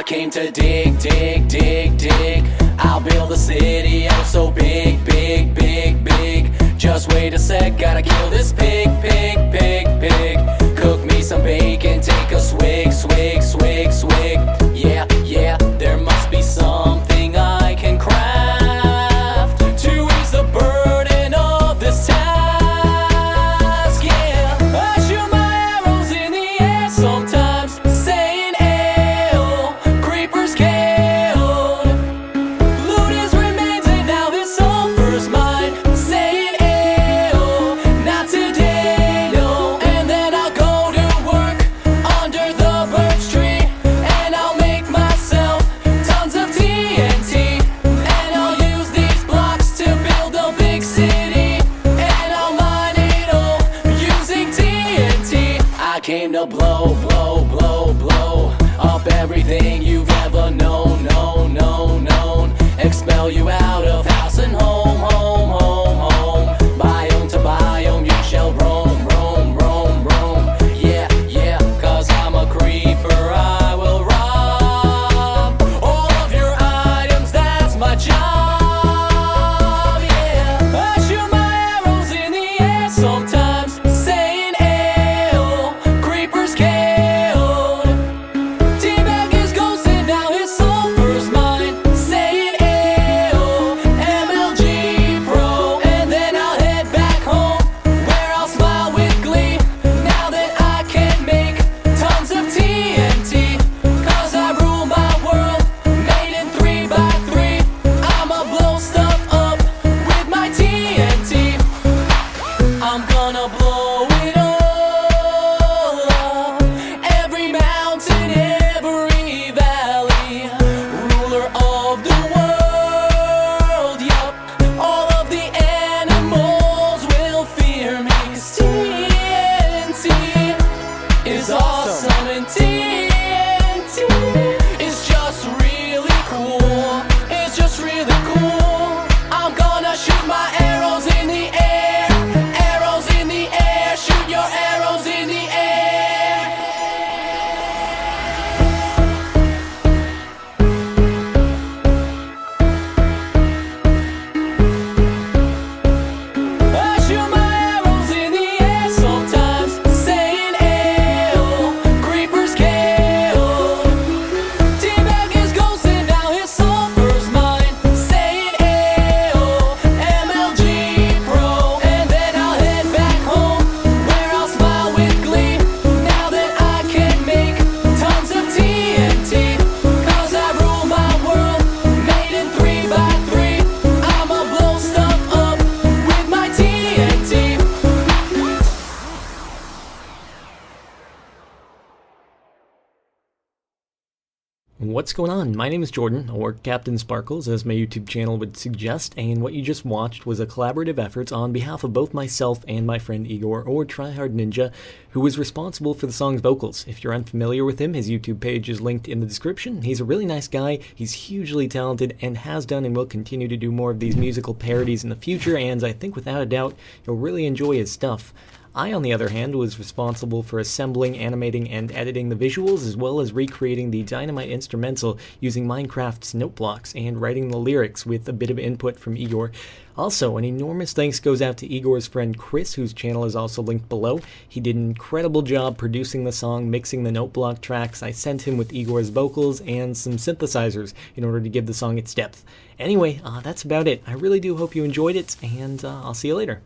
I came to dig, dig, dig, dig. I'll build a city oh so big, big, big, big. Just wait a sec, gotta kill this pig, pig, pig, pig. Cook me some bacon, take a swig, swig, swig, swig. Came to blow, What's going on? My name is Jordan, or CaptainSparklez, as my YouTube channel would suggest, and what you just watched was a collaborative effort on behalf of both myself and my friend Igor, or Tryhard Ninja, who was responsible for the song's vocals. If you're unfamiliar with him, his YouTube page is linked in the description. He's a really nice guy, he's hugely talented, and has done and will continue to do more of these musical parodies in the future, and I think without a doubt, you'll really enjoy his stuff. I, on the other hand, was responsible for assembling, animating, and editing the visuals, as well as recreating the Dynamite instrumental using Minecraft's note blocks and writing the lyrics with a bit of input from Igor. Also, an enormous thanks goes out to Igor's friend Chris, whose channel is also linked below. He did an incredible job producing the song, mixing the note block tracks. I sent him with Igor's vocals and some synthesizers in order to give the song its depth. Anyway, uh, that's about it. I really do hope you enjoyed it, and uh, I'll see you later.